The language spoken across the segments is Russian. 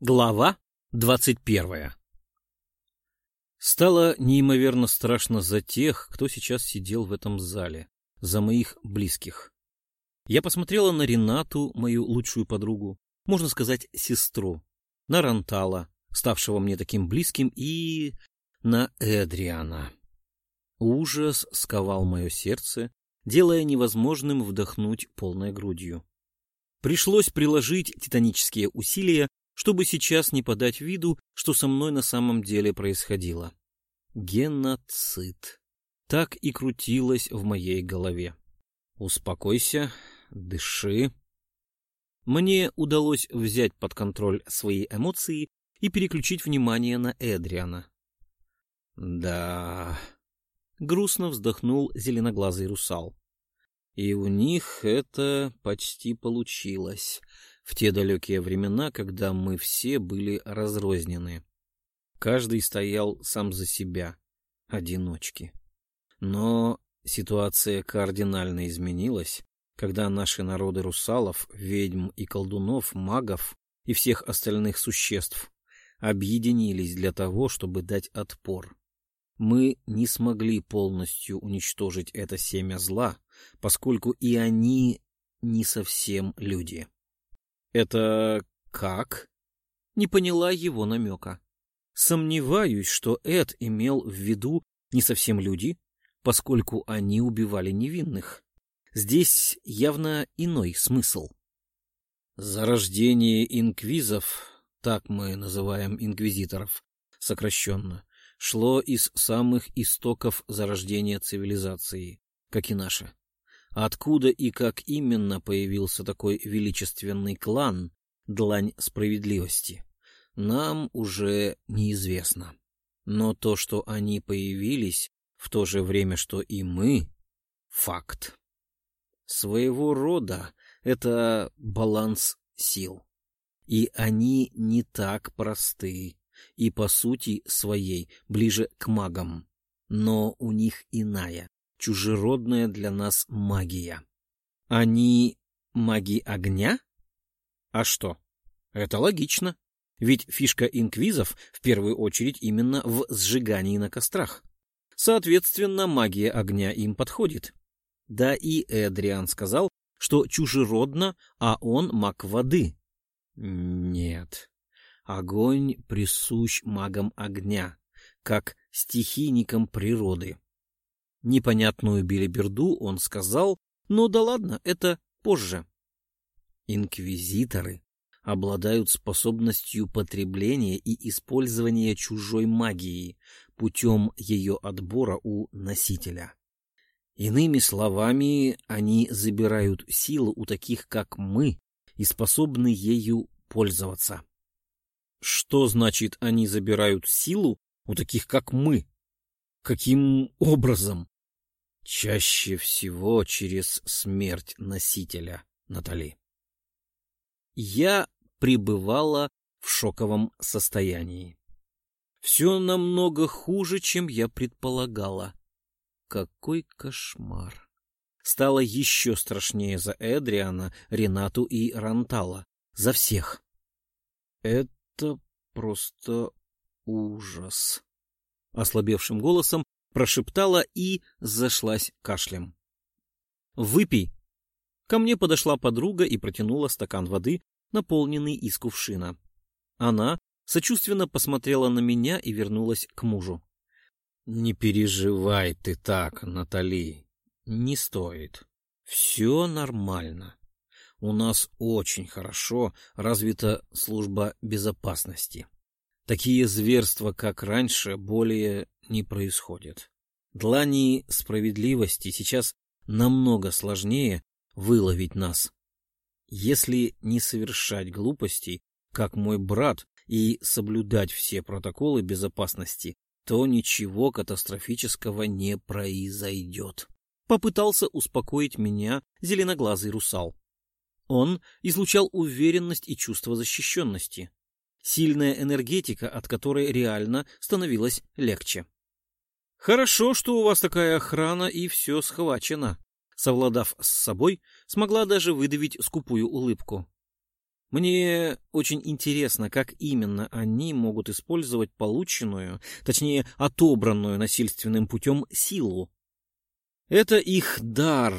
Глава двадцать первая Стало неимоверно страшно за тех, кто сейчас сидел в этом зале, за моих близких. Я посмотрела на Ренату, мою лучшую подругу, можно сказать, сестру, на Рантала, ставшего мне таким близким, и на Эдриана. Ужас сковал мое сердце, делая невозможным вдохнуть полной грудью. Пришлось приложить титанические усилия, чтобы сейчас не подать виду, что со мной на самом деле происходило. Геноцид. Так и крутилось в моей голове. Успокойся, дыши. Мне удалось взять под контроль свои эмоции и переключить внимание на Эдриана. Да, грустно вздохнул зеленоглазый русал. И у них это почти получилось в те далекие времена, когда мы все были разрознены. Каждый стоял сам за себя, одиночки. Но ситуация кардинально изменилась, когда наши народы русалов, ведьм и колдунов, магов и всех остальных существ объединились для того, чтобы дать отпор. Мы не смогли полностью уничтожить это семя зла, поскольку и они не совсем люди. Это как? Не поняла его намека. Сомневаюсь, что Эд имел в виду не совсем люди, поскольку они убивали невинных. Здесь явно иной смысл. Зарождение инквизов, так мы называем инквизиторов, сокращенно, шло из самых истоков зарождения цивилизации, как и наша. Откуда и как именно появился такой величественный клан «Длань справедливости», нам уже неизвестно. Но то, что они появились в то же время, что и мы — факт. Своего рода это баланс сил. И они не так просты, и по сути своей ближе к магам. Но у них иная, чужеродная для нас магия. Они маги огня? А что? Это логично. Ведь фишка инквизов в первую очередь именно в сжигании на кострах. Соответственно, магия огня им подходит. Да и Эдриан сказал, что чужеродно, а он маг воды. Нет. Огонь присущ магам огня, как стихийникам природы. Непонятную билиберду он сказал, но да ладно, это позже. Инквизиторы обладают способностью потребления и использования чужой магии путем ее отбора у носителя. Иными словами, они забирают силу у таких, как мы, и способны ею пользоваться. Что значит, они забирают силу у таких, как мы? Каким образом? Чаще всего через смерть носителя, Натали. Я пребывала в шоковом состоянии. Все намного хуже, чем я предполагала. Какой кошмар! Стало еще страшнее за Эдриана, Ренату и Рантала. За всех. Это просто ужас ослабевшим голосом прошептала и зашлась кашлем. «Выпей!» Ко мне подошла подруга и протянула стакан воды, наполненный из кувшина. Она сочувственно посмотрела на меня и вернулась к мужу. «Не переживай ты так, Натали. Не стоит. Все нормально. У нас очень хорошо развита служба безопасности. Такие зверства, как раньше, более не происходят. Длани справедливости сейчас намного сложнее выловить нас. Если не совершать глупостей, как мой брат, и соблюдать все протоколы безопасности, то ничего катастрофического не произойдет. Попытался успокоить меня зеленоглазый русал. Он излучал уверенность и чувство защищенности сильная энергетика, от которой реально становилось легче. «Хорошо, что у вас такая охрана и все схвачено», — совладав с собой, смогла даже выдавить скупую улыбку. Мне очень интересно, как именно они могут использовать полученную, точнее, отобранную насильственным путем силу. Это их дар,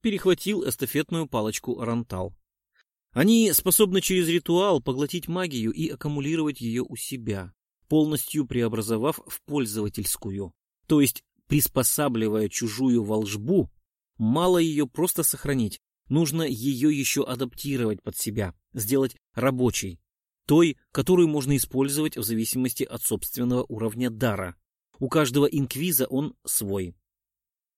перехватил эстафетную палочку Рантал. Они способны через ритуал поглотить магию и аккумулировать ее у себя, полностью преобразовав в пользовательскую, то есть приспосабливая чужую волжбу, мало ее просто сохранить, нужно ее еще адаптировать под себя, сделать рабочей, той, которую можно использовать в зависимости от собственного уровня дара. У каждого инквиза он свой.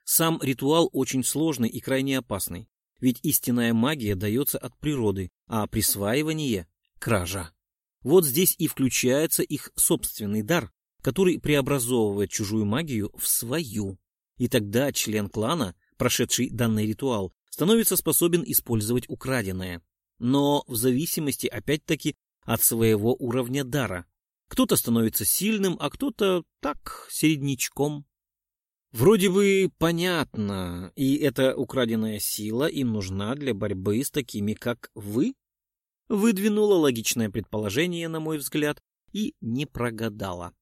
Сам ритуал очень сложный и крайне опасный. Ведь истинная магия дается от природы, а присваивание — кража. Вот здесь и включается их собственный дар, который преобразовывает чужую магию в свою. И тогда член клана, прошедший данный ритуал, становится способен использовать украденное. Но в зависимости, опять-таки, от своего уровня дара. Кто-то становится сильным, а кто-то так, середнячком. Вроде бы понятно, и эта украденная сила им нужна для борьбы с такими, как вы? Выдвинула логичное предположение, на мой взгляд, и не прогадала.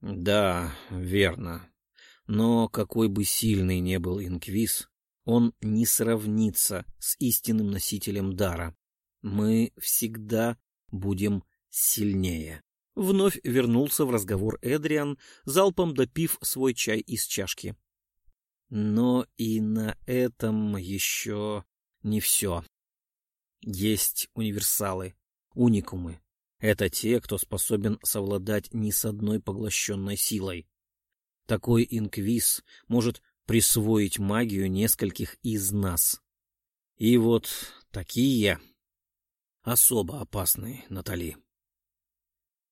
Да, верно. Но какой бы сильный не был инквиз, он не сравнится с истинным носителем дара. Мы всегда будем сильнее. Вновь вернулся в разговор Эдриан, залпом допив свой чай из чашки. Но и на этом еще не все. Есть универсалы, уникумы. Это те, кто способен совладать ни с одной поглощенной силой. Такой инквиз может присвоить магию нескольких из нас. И вот такие особо опасные, Натали.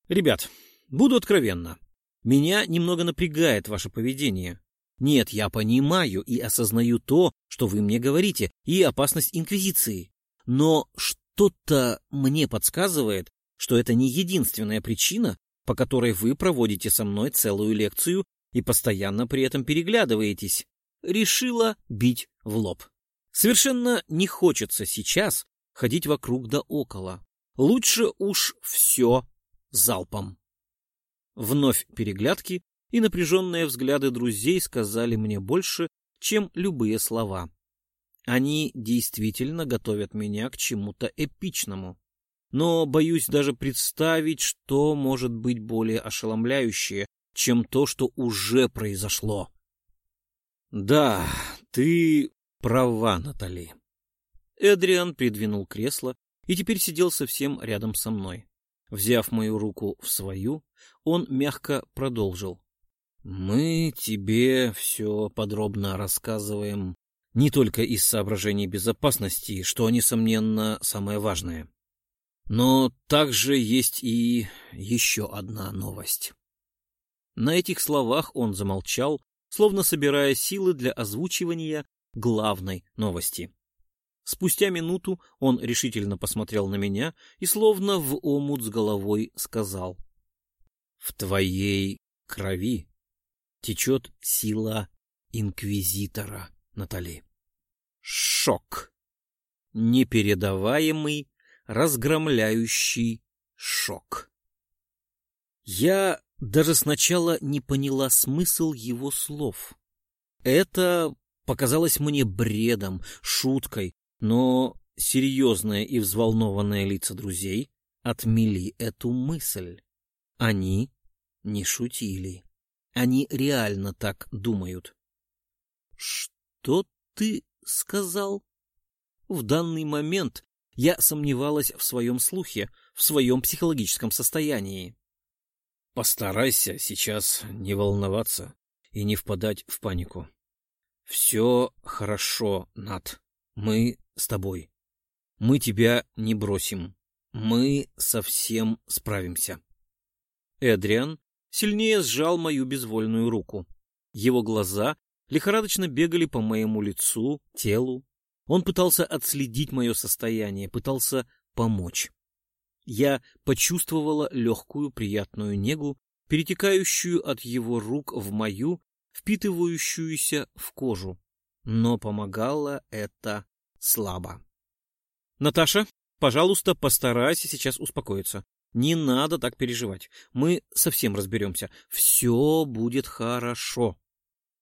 Ребят, буду откровенна. Меня немного напрягает ваше поведение. Нет, я понимаю и осознаю то, что вы мне говорите, и опасность Инквизиции. Но что-то мне подсказывает, что это не единственная причина, по которой вы проводите со мной целую лекцию и постоянно при этом переглядываетесь. Решила бить в лоб. Совершенно не хочется сейчас ходить вокруг да около. Лучше уж все залпом. Вновь переглядки и напряженные взгляды друзей сказали мне больше, чем любые слова. Они действительно готовят меня к чему-то эпичному. Но боюсь даже представить, что может быть более ошеломляющее, чем то, что уже произошло. Да, ты права, Натали. Эдриан придвинул кресло и теперь сидел совсем рядом со мной. Взяв мою руку в свою, он мягко продолжил. «Мы тебе все подробно рассказываем не только из соображений безопасности, что, несомненно, самое важное. Но также есть и еще одна новость». На этих словах он замолчал, словно собирая силы для озвучивания главной новости. Спустя минуту он решительно посмотрел на меня и словно в омут с головой сказал. — В твоей крови течет сила инквизитора, Натали. Шок. Непередаваемый, разгромляющий шок. Я даже сначала не поняла смысл его слов. Это показалось мне бредом, шуткой, но серьезные и взволнованные лица друзей отмели эту мысль. Они не шутили. Они реально так думают. «Что ты сказал?» В данный момент я сомневалась в своем слухе, в своем психологическом состоянии. «Постарайся сейчас не волноваться и не впадать в панику. Все хорошо, Над. Мы с тобой. Мы тебя не бросим. Мы совсем справимся. Эдриан сильнее сжал мою безвольную руку. Его глаза лихорадочно бегали по моему лицу, телу. Он пытался отследить мое состояние, пытался помочь. Я почувствовала легкую приятную негу, перетекающую от его рук в мою, впитывающуюся в кожу но помогало это слабо. «Наташа, Пожалуйста, постарайся сейчас успокоиться. Не надо так переживать. Мы совсем разберемся. Все будет хорошо.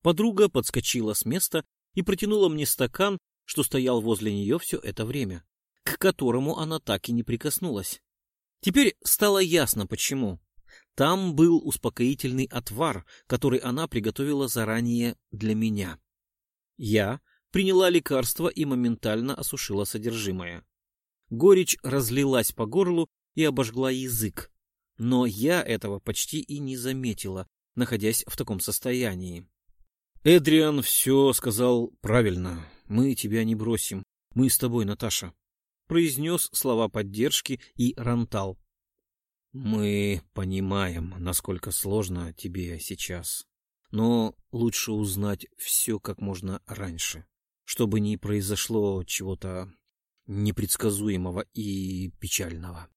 Подруга подскочила с места и протянула мне стакан, что стоял возле нее все это время, к которому она так и не прикоснулась. Теперь стало ясно, почему. Там был успокоительный отвар, который она приготовила заранее для меня. Я приняла лекарство и моментально осушила содержимое. Горечь разлилась по горлу и обожгла язык, но я этого почти и не заметила, находясь в таком состоянии. Эдриан все сказал правильно. Мы тебя не бросим. Мы с тобой, Наташа. Произнес слова поддержки и Рантал. Мы понимаем, насколько сложно тебе сейчас. Но лучше узнать все как можно раньше, чтобы не произошло чего-то непредсказуемого и печального.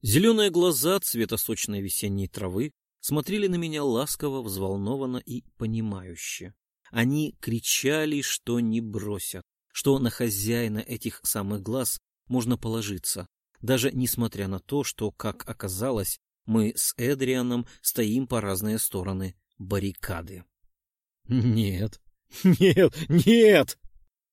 Зеленые глаза цвета сочной весенней травы смотрели на меня ласково, взволнованно и понимающе. Они кричали, что не бросят, что на хозяина этих самых глаз можно положиться, даже несмотря на то, что, как оказалось, мы с Эдрианом стоим по разные стороны баррикады. «Нет, нет, нет!»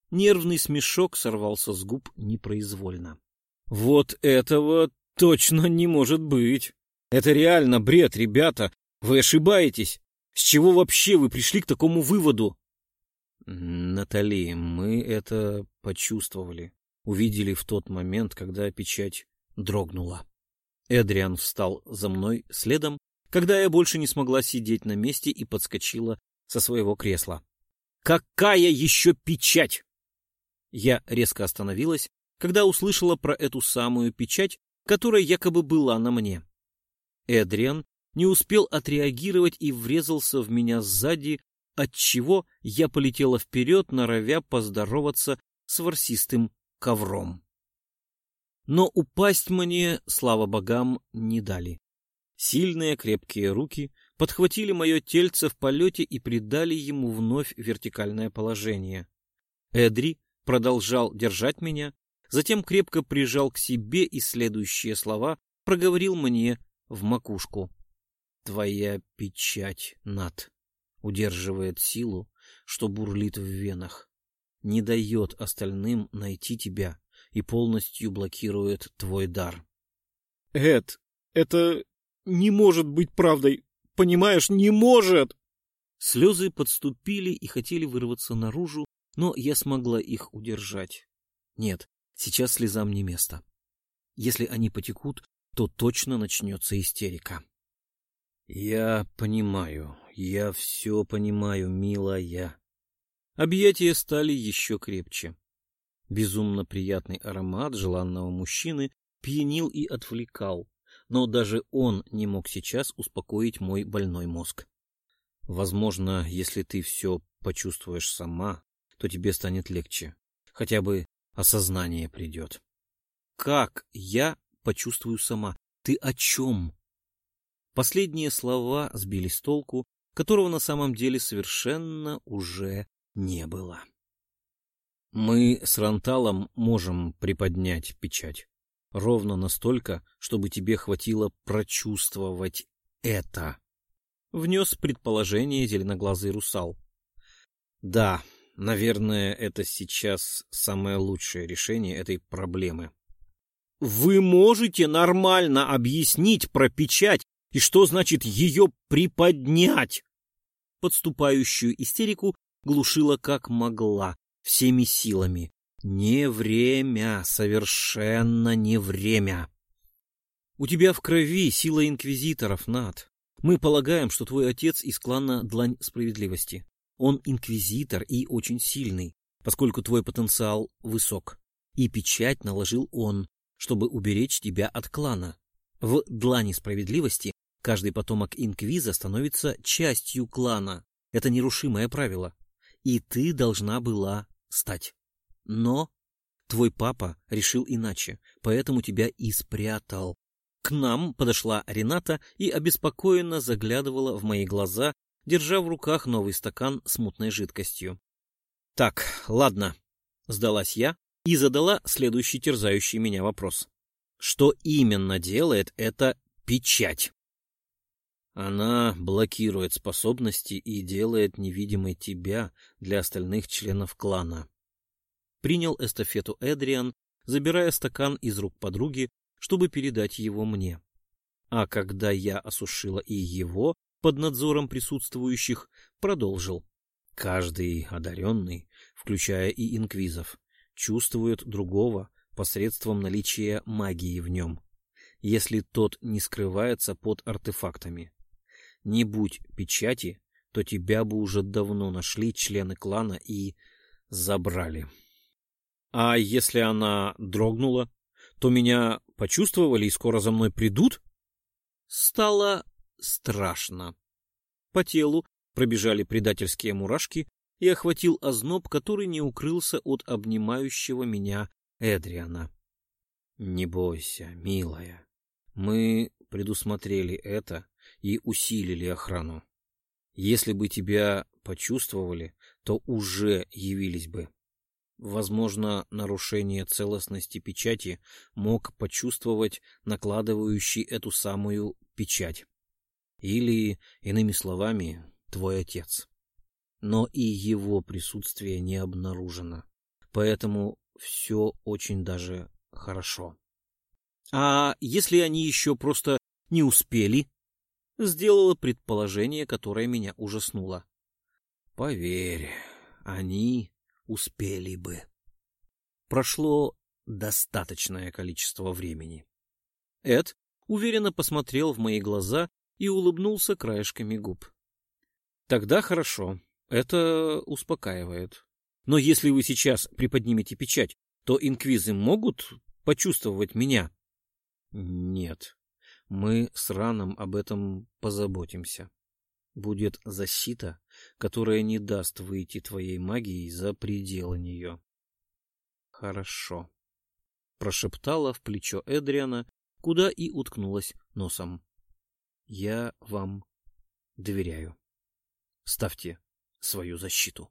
Нервный смешок сорвался с губ непроизвольно. «Вот этого точно не может быть! Это реально бред, ребята! Вы ошибаетесь! С чего вообще вы пришли к такому выводу?» «Натали, мы это почувствовали увидели в тот момент, когда печать дрогнула. Эдриан встал за мной следом, когда я больше не смогла сидеть на месте и подскочила со своего кресла. «Какая еще печать?» Я резко остановилась, когда услышала про эту самую печать, которая якобы была на мне. Эдриан не успел отреагировать и врезался в меня сзади, отчего я полетела вперед, норовя поздороваться с ворсистым ковром. Но упасть мне, слава богам, не дали. Сильные крепкие руки подхватили мое тельце в полете и придали ему вновь вертикальное положение. Эдри продолжал держать меня, затем крепко прижал к себе и следующие слова проговорил мне в макушку. «Твоя печать, Над, удерживает силу, что бурлит в венах не дает остальным найти тебя и полностью блокирует твой дар. Эд, это не может быть правдой. Понимаешь, не может! Слезы подступили и хотели вырваться наружу, но я смогла их удержать. Нет, сейчас слезам не место. Если они потекут, то точно начнется истерика. Я понимаю, я все понимаю, милая. Объятия стали еще крепче. Безумно приятный аромат желанного мужчины пьянил и отвлекал, но даже он не мог сейчас успокоить мой больной мозг. Возможно, если ты все почувствуешь сама, то тебе станет легче. Хотя бы осознание придет. Как я почувствую сама? Ты о чем? Последние слова сбили с толку, которого на самом деле совершенно уже не было. Мы с Ранталом можем приподнять печать. Ровно настолько, чтобы тебе хватило прочувствовать это. Внес предположение зеленоглазый русал. Да, наверное, это сейчас самое лучшее решение этой проблемы. Вы можете нормально объяснить про печать и что значит ее приподнять? Подступающую истерику глушила как могла, всеми силами. Не время, совершенно не время. У тебя в крови сила инквизиторов, Над. Мы полагаем, что твой отец из клана Длань Справедливости. Он инквизитор и очень сильный, поскольку твой потенциал высок. И печать наложил он, чтобы уберечь тебя от клана. В Длани Справедливости каждый потомок инквиза становится частью клана. Это нерушимое правило и ты должна была стать. Но твой папа решил иначе, поэтому тебя и спрятал. К нам подошла Рената и обеспокоенно заглядывала в мои глаза, держа в руках новый стакан с мутной жидкостью. — Так, ладно, — сдалась я, и задала следующий терзающий меня вопрос. Что именно делает эта печать? Она блокирует способности и делает невидимой тебя для остальных членов клана. Принял эстафету Эдриан, забирая стакан из рук подруги, чтобы передать его мне. А когда я осушила и его под надзором присутствующих, продолжил. Каждый одаренный, включая и инквизов, чувствует другого посредством наличия магии в нем, если тот не скрывается под артефактами. Не будь печати, то тебя бы уже давно нашли члены клана и забрали. А если она дрогнула, то меня почувствовали и скоро за мной придут? Стало страшно. По телу пробежали предательские мурашки и охватил озноб, который не укрылся от обнимающего меня Эдриана. Не бойся, милая. Мы предусмотрели это и усилили охрану. Если бы тебя почувствовали, то уже явились бы. Возможно, нарушение целостности печати мог почувствовать накладывающий эту самую печать. Или, иными словами, твой отец. Но и его присутствие не обнаружено. Поэтому все очень даже хорошо. А если они еще просто не успели сделала предположение, которое меня ужаснуло. Поверь, они успели бы. Прошло достаточное количество времени. Эд уверенно посмотрел в мои глаза и улыбнулся краешками губ. Тогда хорошо, это успокаивает. Но если вы сейчас приподнимете печать, то инквизы могут почувствовать меня? Нет, мы с Раном об этом позаботимся. Будет защита, которая не даст выйти твоей магии за пределы нее. Хорошо. Прошептала в плечо Эдриана, куда и уткнулась носом. Я вам доверяю. Ставьте свою защиту.